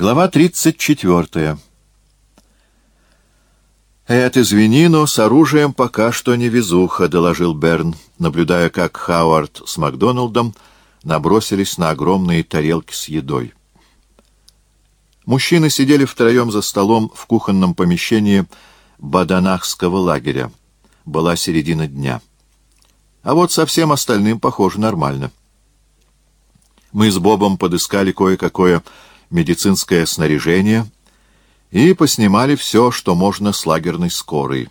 Глава 34. «Эд, извини, но с оружием пока что не везуха», — доложил Берн, наблюдая, как Хауард с Макдоналдом набросились на огромные тарелки с едой. Мужчины сидели втроем за столом в кухонном помещении Баданахского лагеря. Была середина дня. А вот со всем остальным, похоже, нормально. Мы с Бобом подыскали кое-какое медицинское снаряжение и поснимали все, что можно с лагерной скорой.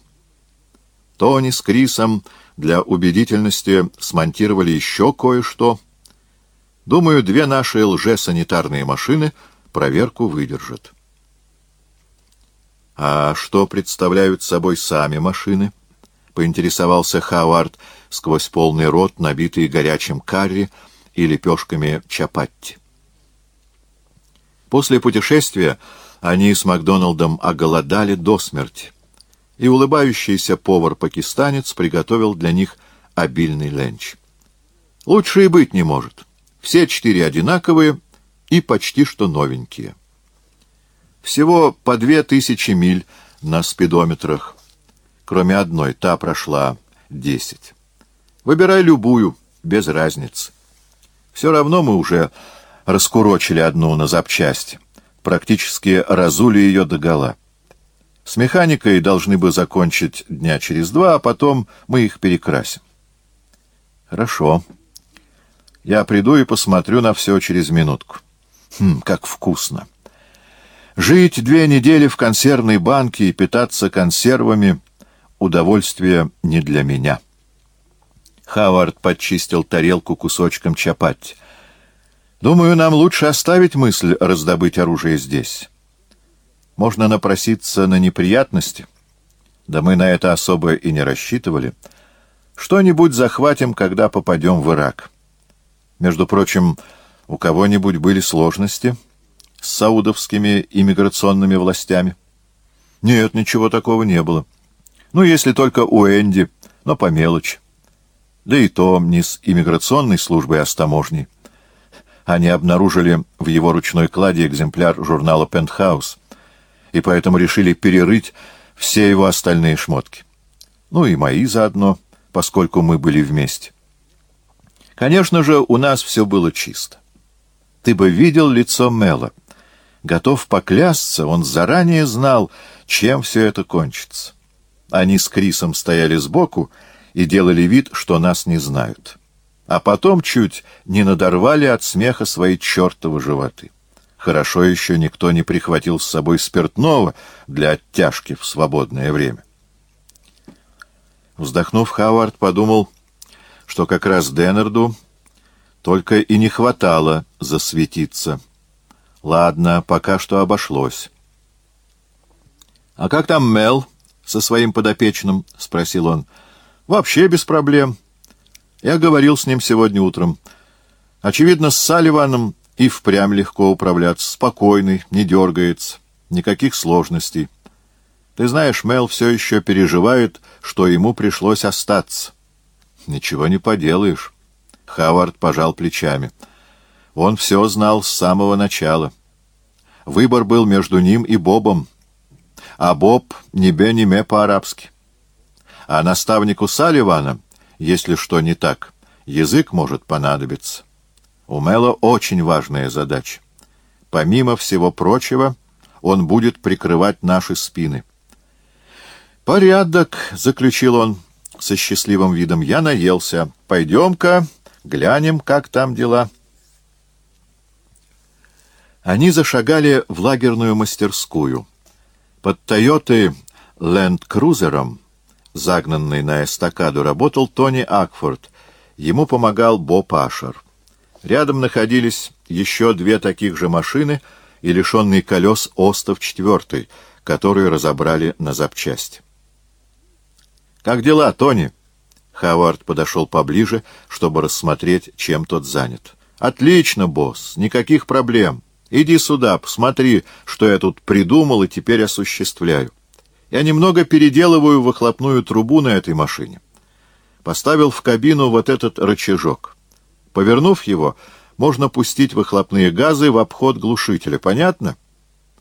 Тони с Крисом для убедительности смонтировали еще кое-что. Думаю, две наши лжесанитарные машины проверку выдержат. «А что представляют собой сами машины?» — поинтересовался Хауард сквозь полный рот, набитый горячим карри и лепешками чапатти. После путешествия они с Макдоналдом оголодали до смерти, и улыбающийся повар-пакистанец приготовил для них обильный ленч. Лучше и быть не может. Все четыре одинаковые и почти что новенькие. Всего по две тысячи миль на спидометрах, кроме одной, та прошла десять. Выбирай любую, без разницы. Все равно мы уже раскурочили одну на запчасти, практически разули ее догола. С механикой должны бы закончить дня через два, а потом мы их перекрасим. Хорошо. Я приду и посмотрю на все через минутку. Хм, как вкусно. Жить две недели в консервной банке и питаться консервами — удовольствие не для меня. Хавард подчистил тарелку кусочком чапати — Думаю, нам лучше оставить мысль раздобыть оружие здесь. Можно напроситься на неприятности. Да мы на это особо и не рассчитывали. Что-нибудь захватим, когда попадем в Ирак. Между прочим, у кого-нибудь были сложности с саудовскими иммиграционными властями? Нет, ничего такого не было. Ну, если только у Энди, но по мелочи. Да и то не с иммиграционной службой, а с таможней они обнаружили в его ручной кладе экземпляр журнала «Пентхаус», и поэтому решили перерыть все его остальные шмотки. Ну и мои заодно, поскольку мы были вместе. Конечно же, у нас все было чисто. Ты бы видел лицо Мела. Готов поклясться, он заранее знал, чем все это кончится. Они с Крисом стояли сбоку и делали вид, что нас не знают а потом чуть не надорвали от смеха свои чертовы животы. Хорошо еще никто не прихватил с собой спиртного для оттяжки в свободное время. Вздохнув, Хавард подумал, что как раз Деннерду только и не хватало засветиться. Ладно, пока что обошлось. — А как там Мел со своим подопечным? — спросил он. — Вообще без проблем. — я говорил с ним сегодня утром. Очевидно, с Салливаном и впрямь легко управляться. Спокойный, не дергается. Никаких сложностей. Ты знаешь, Мел все еще переживает, что ему пришлось остаться. Ничего не поделаешь. Хавард пожал плечами. Он все знал с самого начала. Выбор был между ним и Бобом. А Боб ни бе, ни ме по-арабски. А наставнику Салливана если что не так. Язык может понадобиться. У Мэла очень важная задача. Помимо всего прочего, он будет прикрывать наши спины. «Порядок», — заключил он со счастливым видом, — «я наелся. Пойдем-ка, глянем, как там дела». Они зашагали в лагерную мастерскую. Под «Тойотой» Ленд-Крузером загнанный на эстакаду, работал Тони Акфорд. Ему помогал Боб Ашер. Рядом находились еще две таких же машины и лишенный колес остов четвертый, который разобрали на запчасти. «Как дела, Тони?» Хавард подошел поближе, чтобы рассмотреть, чем тот занят. «Отлично, босс, никаких проблем. Иди сюда, посмотри, что я тут придумал и теперь осуществляю. Я немного переделываю выхлопную трубу на этой машине. Поставил в кабину вот этот рычажок. Повернув его, можно пустить выхлопные газы в обход глушителя. Понятно?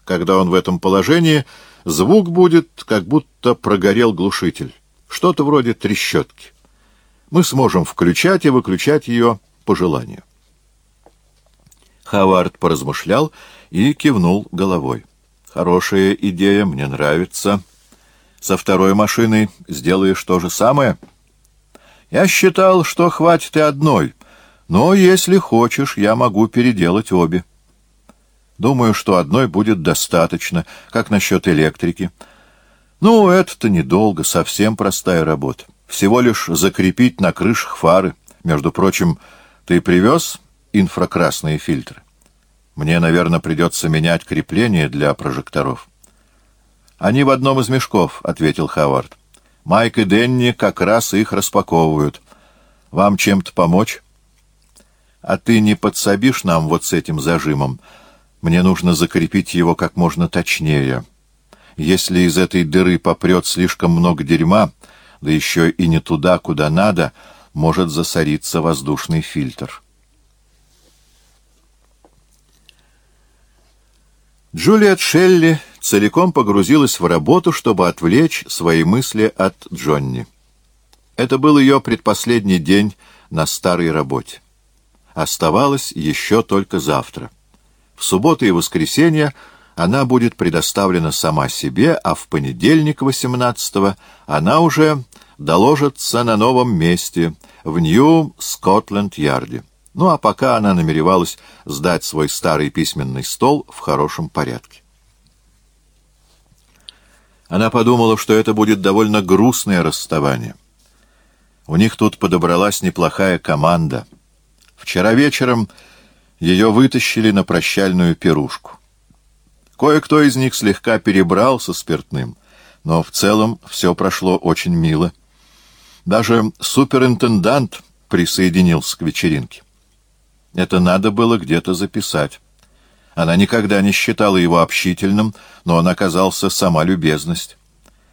Когда он в этом положении, звук будет, как будто прогорел глушитель. Что-то вроде трещотки. Мы сможем включать и выключать ее по желанию. Хавард поразмышлял и кивнул головой. «Хорошая идея, мне нравится. Со второй машиной сделаешь то же самое?» «Я считал, что хватит и одной, но если хочешь, я могу переделать обе». «Думаю, что одной будет достаточно. Как насчет электрики?» «Ну, это-то недолго, совсем простая работа. Всего лишь закрепить на крышах фары. Между прочим, ты привез инфракрасные фильтры. Мне, наверное, придется менять крепление для прожекторов. Они в одном из мешков, — ответил Хавард. Майк и Денни как раз их распаковывают. Вам чем-то помочь? А ты не подсобишь нам вот с этим зажимом? Мне нужно закрепить его как можно точнее. Если из этой дыры попрет слишком много дерьма, да еще и не туда, куда надо, может засориться воздушный фильтр. Джулиет Шелли целиком погрузилась в работу, чтобы отвлечь свои мысли от Джонни. Это был ее предпоследний день на старой работе. Оставалось еще только завтра. В субботу и воскресенье она будет предоставлена сама себе, а в понедельник, 18-го, она уже доложится на новом месте, в Нью-Скотленд-Ярде. Ну а пока она намеревалась сдать свой старый письменный стол в хорошем порядке. Она подумала, что это будет довольно грустное расставание. У них тут подобралась неплохая команда. Вчера вечером ее вытащили на прощальную пирушку. Кое-кто из них слегка перебрал со спиртным, но в целом все прошло очень мило. Даже суперинтендант присоединился к вечеринке. Это надо было где-то записать. Она никогда не считала его общительным, но он оказался сама любезность.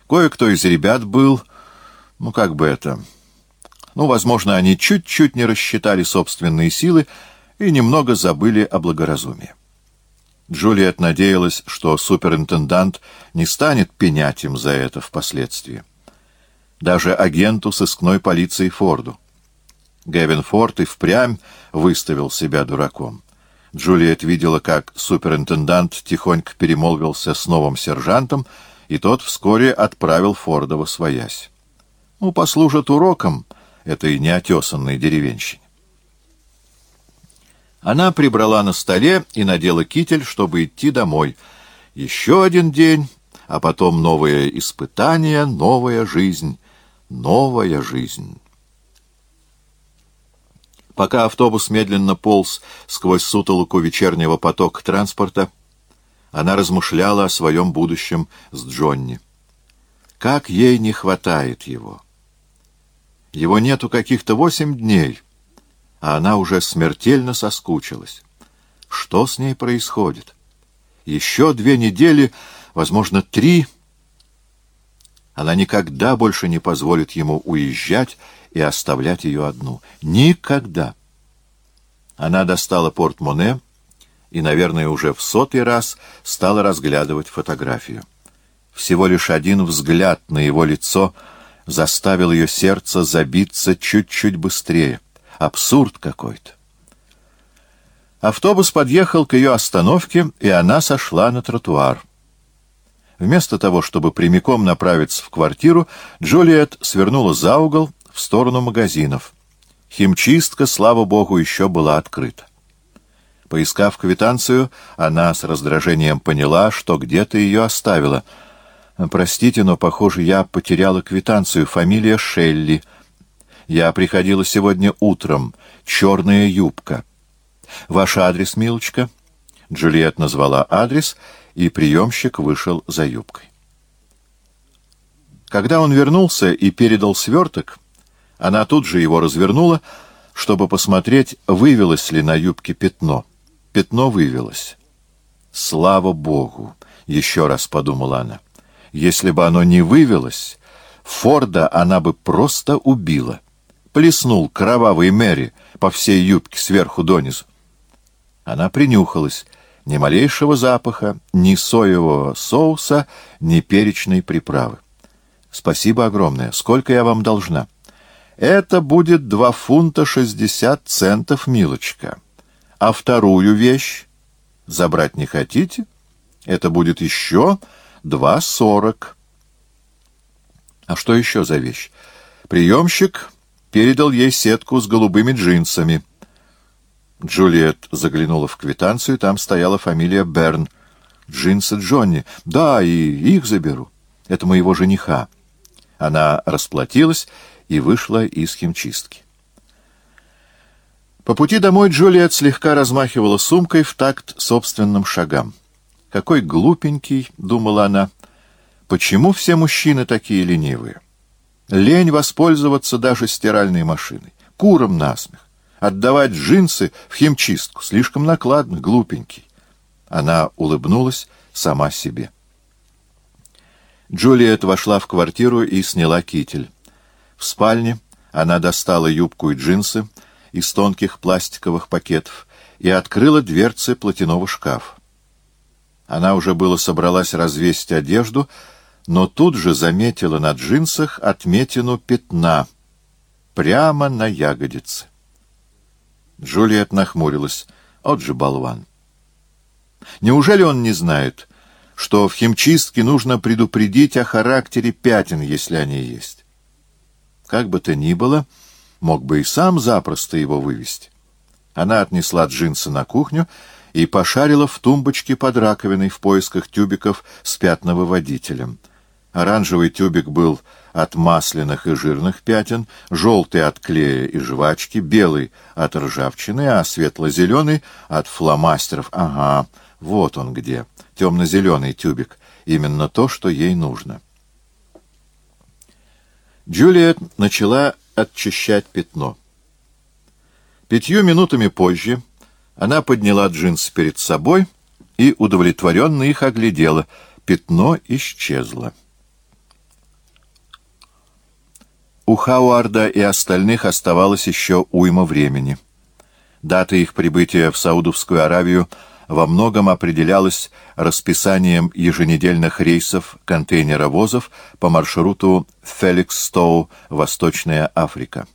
Кое-кто из ребят был... Ну, как бы это... Ну, возможно, они чуть-чуть не рассчитали собственные силы и немного забыли о благоразумии. Джулиет надеялась, что суперинтендант не станет пенять им за это впоследствии. Даже агенту сыскной полиции Форду. Гевин Форд и впрямь выставил себя дураком. Джулиет видела, как суперинтендант тихонько перемолвился с новым сержантом, и тот вскоре отправил Форда во своясь. Ну, послужит уроком этой неотесанной деревенщине. Она прибрала на столе и надела китель, чтобы идти домой. Еще один день, а потом новое испытание, новая жизнь, новая жизнь. Пока автобус медленно полз сквозь сутолоку вечернего потока транспорта, она размышляла о своем будущем с Джонни. Как ей не хватает его! Его нету каких-то восемь дней, а она уже смертельно соскучилась. Что с ней происходит? Еще две недели, возможно, три. Она никогда больше не позволит ему уезжать и оставлять ее одну. Никогда. Она достала портмоне и, наверное, уже в сотый раз стала разглядывать фотографию. Всего лишь один взгляд на его лицо заставил ее сердце забиться чуть-чуть быстрее. Абсурд какой-то. Автобус подъехал к ее остановке, и она сошла на тротуар. Вместо того, чтобы прямиком направиться в квартиру, Джулиет свернула за угол в сторону магазинов. Химчистка, слава богу, еще была открыта. Поискав квитанцию, она с раздражением поняла, что где-то ее оставила. «Простите, но, похоже, я потеряла квитанцию. Фамилия Шелли. Я приходила сегодня утром. Черная юбка. Ваш адрес, милочка?» Джульет назвала адрес, и приемщик вышел за юбкой. Когда он вернулся и передал сверток, она тут же его развернула, чтобы посмотреть, вывелось ли на юбке пятно. Пятно вывелось. «Слава Богу!» — еще раз подумала она. «Если бы оно не вывелось, Форда она бы просто убила. Плеснул кровавый Мэри по всей юбке сверху донизу. Она принюхалась. Ни малейшего запаха, ни соевого соуса, ни перечной приправы. Спасибо огромное. Сколько я вам должна? Это будет два фунта шестьдесят центов, милочка. А вторую вещь забрать не хотите? Это будет еще два сорок. А что еще за вещь? Приемщик передал ей сетку с голубыми джинсами. Джульет заглянула в квитанцию, там стояла фамилия Берн. Джинсы Джонни. Да, и их заберу. Это моего жениха. Она расплатилась и вышла из химчистки. По пути домой Джульет слегка размахивала сумкой в такт собственным шагам. «Какой глупенький», — думала она, — «почему все мужчины такие ленивые? Лень воспользоваться даже стиральной машиной, куром насмех, отдавать джинсы в химчистку, слишком накладно, глупенький». Она улыбнулась сама себе. Джулиет вошла в квартиру и сняла китель. В спальне она достала юбку и джинсы из тонких пластиковых пакетов и открыла дверцы платяного шкафа. Она уже было собралась развесить одежду, но тут же заметила на джинсах отметину пятна прямо на ягодице. Джульет нахмурилась. От же болван! Неужели он не знает, что в химчистке нужно предупредить о характере пятен, если они есть? Как бы то ни было, мог бы и сам запросто его вывести. Она отнесла джинсы на кухню и пошарила в тумбочке под раковиной в поисках тюбиков с пятновыводителем. Оранжевый тюбик был от масляных и жирных пятен, желтый от клея и жвачки, белый от ржавчины, а светло-зеленый от фломастеров. Ага, вот он где, темно-зеленый тюбик, именно то, что ей нужно. Джулиет начала отчищать пятно. Пятью минутами позже она подняла джинсы перед собой и удовлетворенно их оглядела. Пятно исчезло. У Хауарда и остальных оставалось еще уйма времени. Дата их прибытия в Саудовскую Аравию во многом определялась расписанием еженедельных рейсов контейнеровозов по маршруту Феликс-Стоу, Восточная Африка.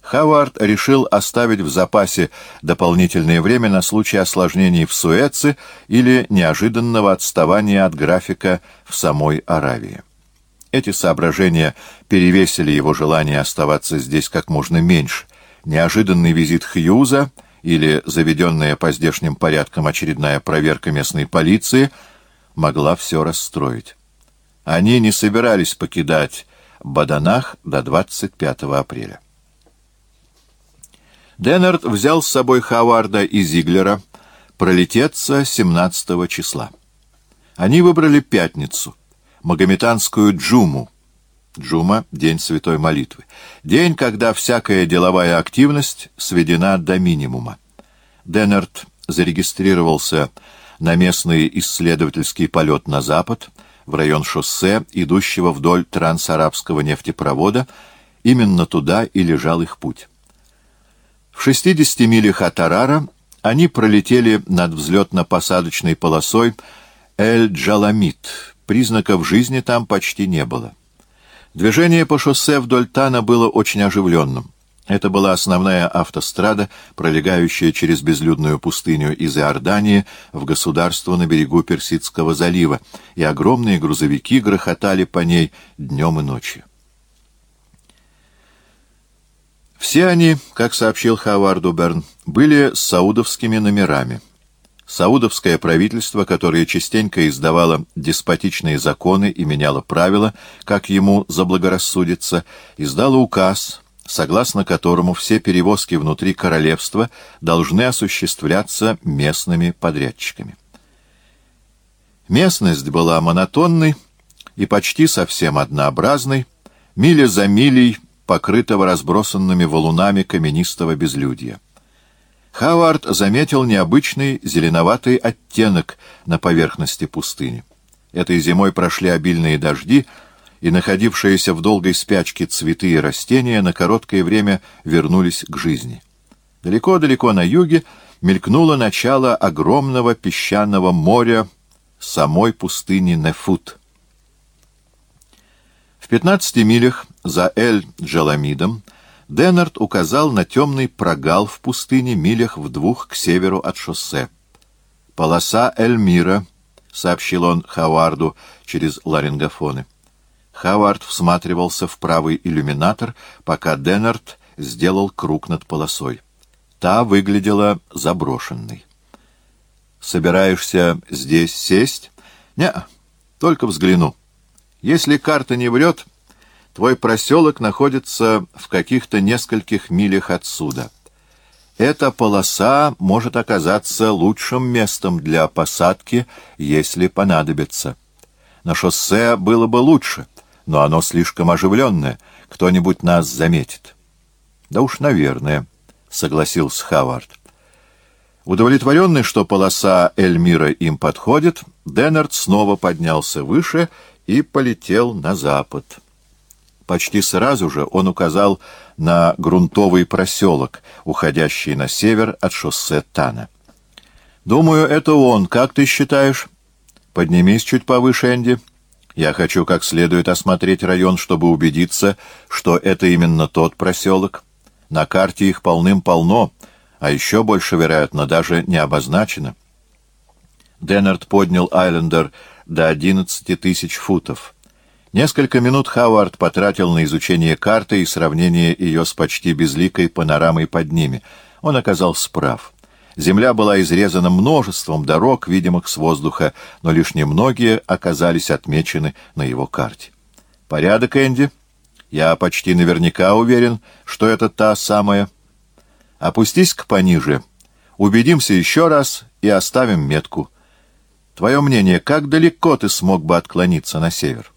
Хавард решил оставить в запасе дополнительное время на случай осложнений в Суэце или неожиданного отставания от графика в самой Аравии. Эти соображения перевесили его желание оставаться здесь как можно меньше. Неожиданный визит Хьюза или заведенная по здешним порядкам очередная проверка местной полиции могла все расстроить. Они не собирались покидать Баданах до 25 апреля. Деннерт взял с собой Хаварда и Зиглера пролететься 17 числа. Они выбрали пятницу, магометанскую Джуму. Джума — день святой молитвы. День, когда всякая деловая активность сведена до минимума. Деннерт зарегистрировался на местный исследовательский полет на запад, в район шоссе, идущего вдоль трансарабского нефтепровода, именно туда и лежал их путь. В 60 милях от Арара они пролетели над взлетно-посадочной полосой Эль-Джаламит. Признаков жизни там почти не было. Движение по шоссе вдоль Тана было очень оживленным. Это была основная автострада, пролегающая через безлюдную пустыню из Иордании в государство на берегу Персидского залива, и огромные грузовики грохотали по ней днем и ночью. Все они, как сообщил Хаварду Берн, были с саудовскими номерами. Саудовское правительство, которое частенько издавало деспотичные законы и меняло правила, как ему заблагорассудится, издало указ, согласно которому все перевозки внутри королевства должны осуществляться местными подрядчиками. Местность была монотонной и почти совсем однообразной, миля за милей покрытого разбросанными валунами каменистого безлюдья. Хавард заметил необычный зеленоватый оттенок на поверхности пустыни. Этой зимой прошли обильные дожди, и находившиеся в долгой спячке цветы и растения на короткое время вернулись к жизни. Далеко-далеко на юге мелькнуло начало огромного песчаного моря самой пустыни Нефут. В 15 милях за Эль-Джаламидом Деннард указал на темный прогал в пустыне милях в двух к северу от шоссе. «Полоса Эльмира», — сообщил он Хаварду через ларингофоны. Хавард всматривался в правый иллюминатор, пока Деннард сделал круг над полосой. Та выглядела заброшенной. «Собираешься здесь сесть?» «Не, только взгляну. Если карта не врет, твой проселок находится в каких-то нескольких милях отсюда. Эта полоса может оказаться лучшим местом для посадки, если понадобится. На шоссе было бы лучше, но оно слишком оживленное, кто-нибудь нас заметит». «Да уж, наверное», — согласился Хавард. Удовлетворенный, что полоса Эльмира им подходит, Деннерт снова поднялся выше и полетел на запад. Почти сразу же он указал на грунтовый проселок, уходящий на север от шоссе Тана. «Думаю, это он. Как ты считаешь?» «Поднимись чуть повыше, Энди. Я хочу как следует осмотреть район, чтобы убедиться, что это именно тот проселок. На карте их полным-полно» а еще больше, вероятно, даже не обозначено. Деннерт поднял Айлендер до 11 тысяч футов. Несколько минут Хауард потратил на изучение карты и сравнение ее с почти безликой панорамой под ними. Он оказался прав. Земля была изрезана множеством дорог, видимых с воздуха, но лишь немногие оказались отмечены на его карте. «Порядок, Энди? Я почти наверняка уверен, что это та самая...» Опустись-ка пониже. Убедимся еще раз и оставим метку. Твое мнение, как далеко ты смог бы отклониться на север?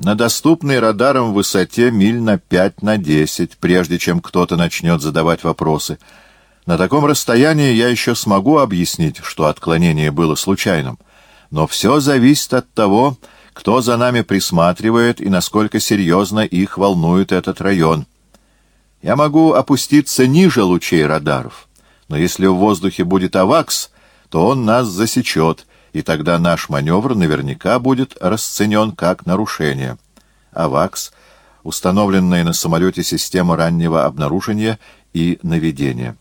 На доступной радаром высоте миль на пять на десять, прежде чем кто-то начнет задавать вопросы. На таком расстоянии я еще смогу объяснить, что отклонение было случайным. Но все зависит от того, кто за нами присматривает и насколько серьезно их волнует этот район. Я могу опуститься ниже лучей радаров, но если в воздухе будет авакс, то он нас засечет, и тогда наш маневр наверняка будет расценен как нарушение. Авакс — установленная на самолете система раннего обнаружения и наведения.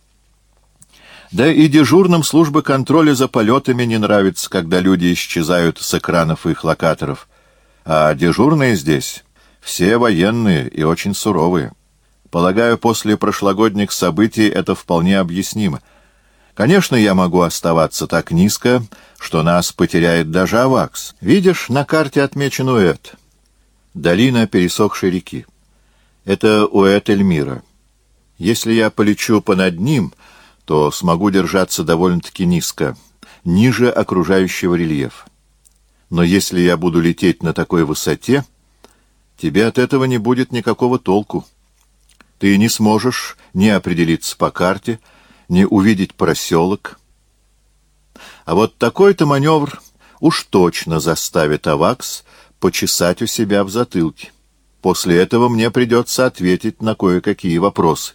Да и дежурным службы контроля за полетами не нравится, когда люди исчезают с экранов их локаторов. А дежурные здесь все военные и очень суровые. Полагаю, после прошлогодних событий это вполне объяснимо. Конечно, я могу оставаться так низко, что нас потеряет даже Авакс. Видишь, на карте отмечен Уэт. Долина пересохшей реки. Это Уэт Эльмира. Если я полечу понад ним, то смогу держаться довольно-таки низко, ниже окружающего рельефа. Но если я буду лететь на такой высоте, тебе от этого не будет никакого толку. Ты не сможешь ни определиться по карте, ни увидеть проселок. А вот такой-то маневр уж точно заставит Авакс почесать у себя в затылке. После этого мне придется ответить на кое-какие вопросы.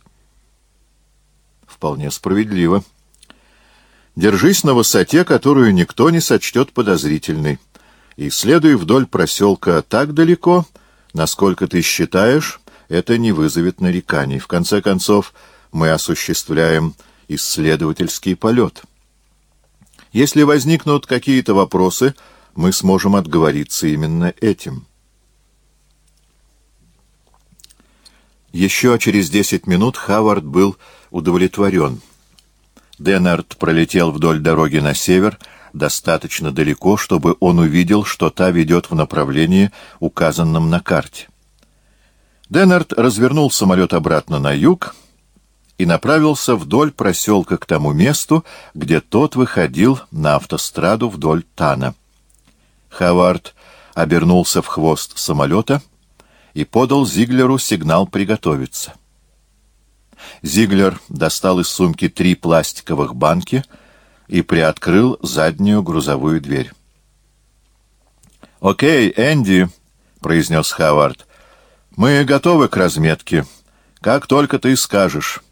Вполне справедливо. Держись на высоте, которую никто не сочтет подозрительной, и следуй вдоль проселка так далеко, насколько ты считаешь, это не вызовет нареканий. В конце концов, мы осуществляем исследовательский полет. Если возникнут какие-то вопросы, мы сможем отговориться именно этим. Еще через десять минут Хавард был удовлетворен. Деннард пролетел вдоль дороги на север, достаточно далеко, чтобы он увидел, что та ведет в направлении, указанном на карте. Деннард развернул самолет обратно на юг и направился вдоль проселка к тому месту, где тот выходил на автостраду вдоль Тана. Хавард обернулся в хвост самолета и подал Зиглеру сигнал приготовиться. Зиглер достал из сумки три пластиковых банки и приоткрыл заднюю грузовую дверь. «Окей, Энди», — произнес Хавард, — мы готовы к разметке. Как только ты скажешь.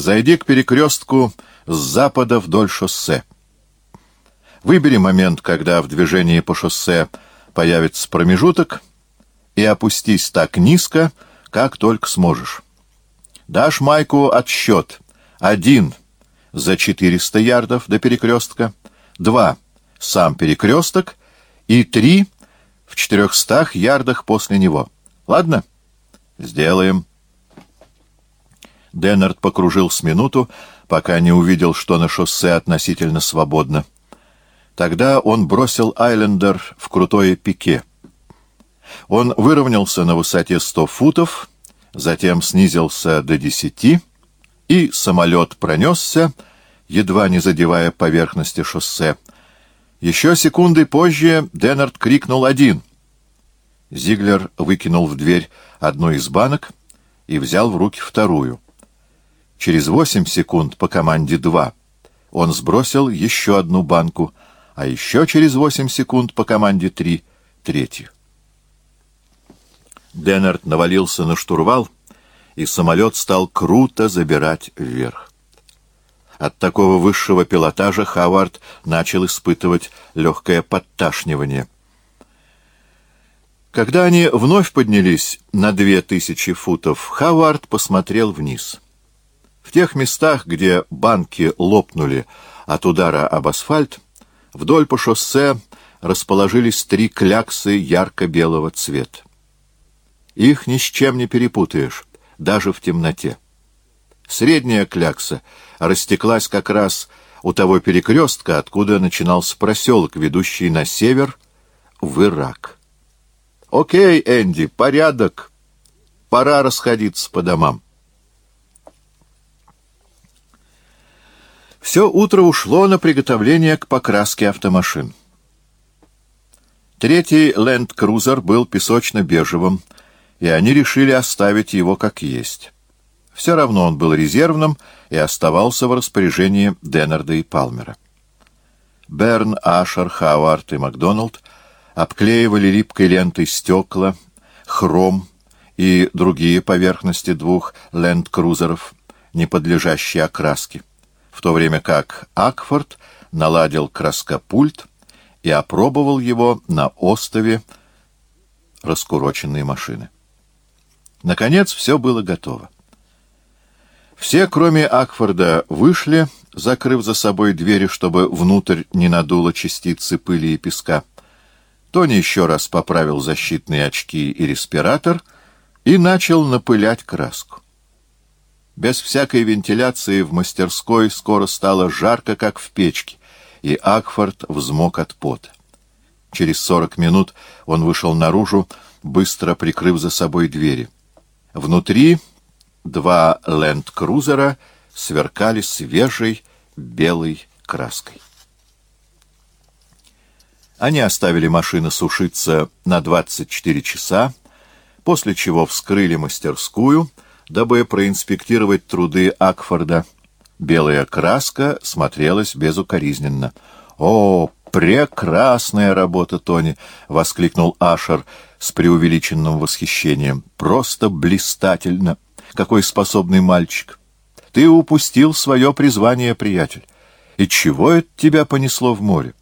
Зайди к перекрестку с запада вдоль шоссе. Выбери момент, когда в движении по шоссе появится промежуток, и опустись так низко, как только сможешь. Дашь Майку отсчет. Один за 400 ярдов до перекрестка, два сам перекресток и три в 400 ярдах после него. Ладно? Сделаем. Деннард покружил с минуту, пока не увидел, что на шоссе относительно свободно. Тогда он бросил Айлендер в крутое пике. Он выровнялся на высоте 100 футов, затем снизился до 10, и самолет пронесся, едва не задевая поверхности шоссе. Еще секунды позже Деннард крикнул «Один!». Зиглер выкинул в дверь одну из банок и взял в руки вторую. Через восемь секунд по команде «два» он сбросил еще одну банку, а еще через восемь секунд по команде «три» — третью. Деннерт навалился на штурвал, и самолет стал круто забирать вверх. От такого высшего пилотажа Хавард начал испытывать легкое подташнивание. Когда они вновь поднялись на две тысячи футов, Хавард посмотрел вниз — в тех местах, где банки лопнули от удара об асфальт, вдоль по шоссе расположились три кляксы ярко-белого цвета. Их ни с чем не перепутаешь, даже в темноте. Средняя клякса растеклась как раз у того перекрестка, откуда начинался проселок, ведущий на север, в Ирак. «Окей, Энди, порядок. Пора расходиться по домам». Все утро ушло на приготовление к покраске автомашин. Третий ленд-крузер был песочно-бежевым, и они решили оставить его как есть. Все равно он был резервным и оставался в распоряжении Деннерда и Палмера. Берн, Ашер, Хауарт и Макдоналд обклеивали липкой лентой стекла, хром и другие поверхности двух ленд-крузеров, не подлежащие окраске в то время как Акфорд наладил краскопульт и опробовал его на остове раскуроченной машины. Наконец все было готово. Все, кроме Акфорда, вышли, закрыв за собой двери, чтобы внутрь не надуло частицы пыли и песка. Тони еще раз поправил защитные очки и респиратор и начал напылять краску. Без всякой вентиляции в мастерской скоро стало жарко, как в печке, и Акфорд взмок от пота. Через сорок минут он вышел наружу, быстро прикрыв за собой двери. Внутри два ленд-крузера сверкали свежей белой краской. Они оставили машины сушиться на 24 часа, после чего вскрыли мастерскую — дабы проинспектировать труды Акфорда. Белая краска смотрелась безукоризненно. «О, прекрасная работа, Тони!» — воскликнул Ашер с преувеличенным восхищением. «Просто блистательно! Какой способный мальчик! Ты упустил свое призвание, приятель. И чего это тебя понесло в море?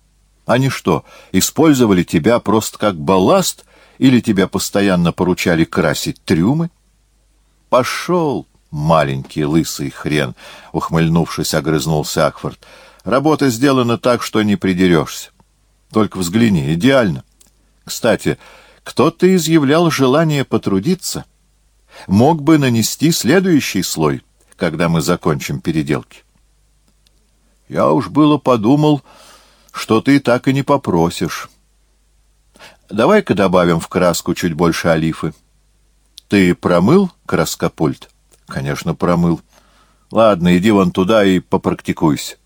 Они что, использовали тебя просто как балласт или тебя постоянно поручали красить трюмы?» «Пошел, маленький лысый хрен!» — ухмыльнувшись, огрызнулся Акфорд. «Работа сделана так, что не придерешься. Только взгляни, идеально. Кстати, кто-то изъявлял желание потрудиться. Мог бы нанести следующий слой, когда мы закончим переделки». «Я уж было подумал, что ты так и не попросишь. Давай-ка добавим в краску чуть больше олифы». Ты промыл краскопульт? Конечно, промыл. Ладно, иди вон туда и попрактикуйся.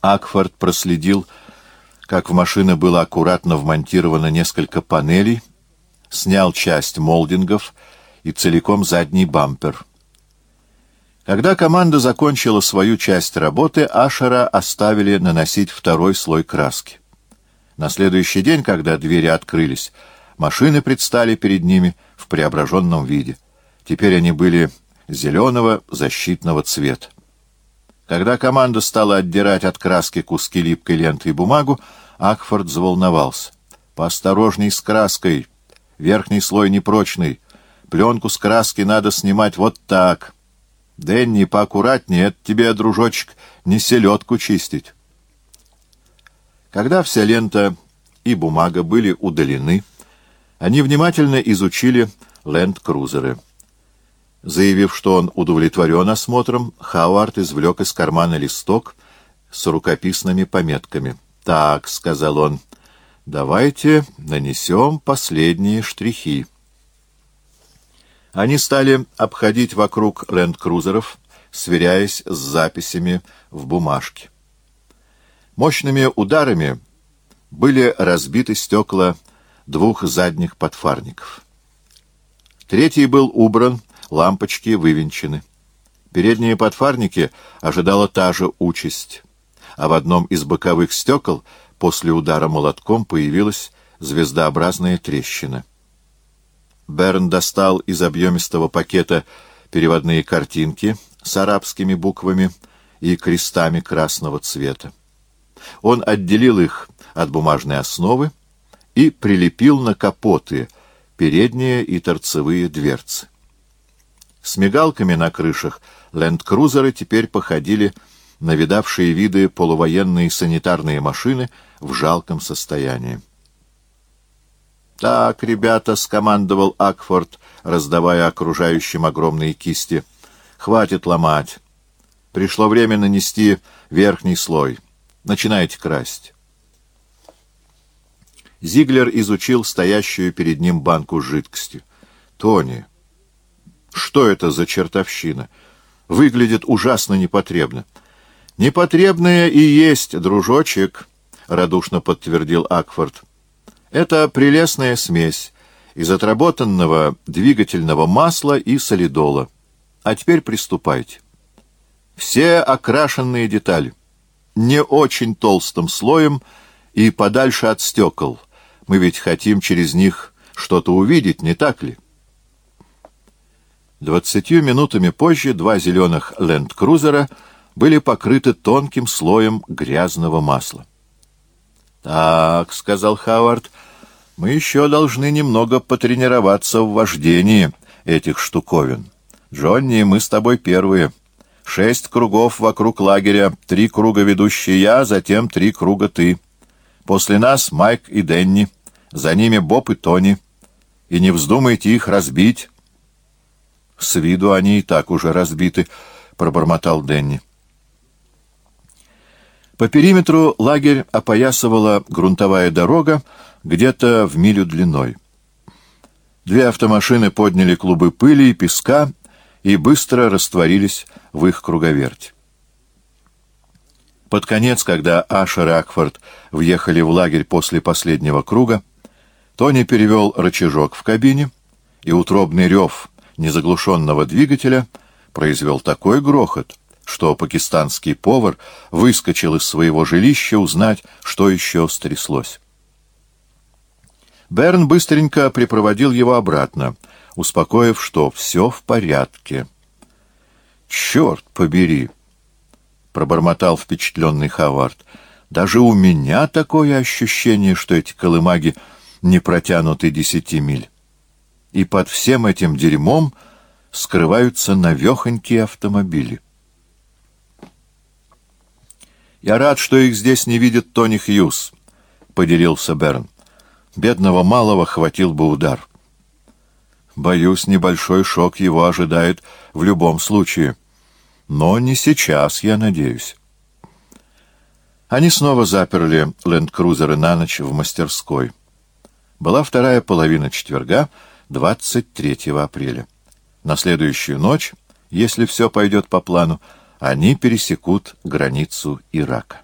Акфорд проследил, как в машины было аккуратно вмонтировано несколько панелей, снял часть молдингов и целиком задний бампер. Когда команда закончила свою часть работы, Ашера оставили наносить второй слой краски. На следующий день, когда двери открылись, Машины предстали перед ними в преображенном виде. Теперь они были зеленого защитного цвета. Когда команда стала отдирать от краски куски липкой ленты и бумагу, Акфорд заволновался. «Поосторожней с краской. Верхний слой непрочный. Пленку с краски надо снимать вот так. Дэнни, поаккуратнее, это тебе, дружочек, не селедку чистить». Когда вся лента и бумага были удалены, они внимательно изучили ленд-крузеры. Заявив, что он удовлетворен осмотром, Хауард извлек из кармана листок с рукописными пометками. «Так», — сказал он, — «давайте нанесем последние штрихи». Они стали обходить вокруг ленд-крузеров, сверяясь с записями в бумажке. Мощными ударами были разбиты стекла двух задних подфарников. Третий был убран, лампочки вывинчены. Передние подфарники ожидала та же участь, а в одном из боковых стекол после удара молотком появилась звездообразная трещина. Берн достал из объемистого пакета переводные картинки с арабскими буквами и крестами красного цвета. Он отделил их от бумажной основы и прилепил на капоты передние и торцевые дверцы. С мигалками на крышах ленд-крузеры теперь походили на видавшие виды полувоенные санитарные машины в жалком состоянии. «Так, ребята», — скомандовал Акфорд, раздавая окружающим огромные кисти, — «хватит ломать. Пришло время нанести верхний слой. Начинайте красть». Зиглер изучил стоящую перед ним банку с жидкостью. «Тони, что это за чертовщина? Выглядит ужасно непотребно. Непотребное и есть, дружочек, — радушно подтвердил Акфорд. Это прелестная смесь из отработанного двигательного масла и солидола. А теперь приступайте. Все окрашенные детали. Не очень толстым слоем и подальше от стекол. Мы ведь хотим через них что-то увидеть, не так ли? Двадцатью минутами позже два зеленых ленд-крузера были покрыты тонким слоем грязного масла. «Так», — сказал Хауард, — «мы еще должны немного потренироваться в вождении этих штуковин. Джонни, мы с тобой первые. Шесть кругов вокруг лагеря, три круга ведущий я, затем три круга ты. После нас Майк и Денни, за ними Боб и Тони. И не вздумайте их разбить». С виду они и так уже разбиты, — пробормотал Денни. По периметру лагерь опоясывала грунтовая дорога где-то в милю длиной. Две автомашины подняли клубы пыли и песка и быстро растворились в их круговерте. Под конец, когда Ашер и Акфорд въехали в лагерь после последнего круга, Тони перевел рычажок в кабине, и утробный рев незаглушенного двигателя произвел такой грохот, что пакистанский повар выскочил из своего жилища узнать, что еще стряслось. Берн быстренько припроводил его обратно, успокоив, что все в порядке. «Черт побери!» — пробормотал впечатленный Хавард. «Даже у меня такое ощущение, что эти колымаги не протянут и десяти миль» и под всем этим дерьмом скрываются навехонькие автомобили. «Я рад, что их здесь не видит Тони Хьюз», — поделился Берн. «Бедного малого хватил бы удар». «Боюсь, небольшой шок его ожидает в любом случае. Но не сейчас, я надеюсь». Они снова заперли ленд-крузеры на ночь в мастерской. Была вторая половина четверга — 23 апреля. На следующую ночь, если все пойдет по плану, они пересекут границу Ирака.